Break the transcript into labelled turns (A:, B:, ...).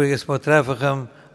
A: Furigas Motrafacham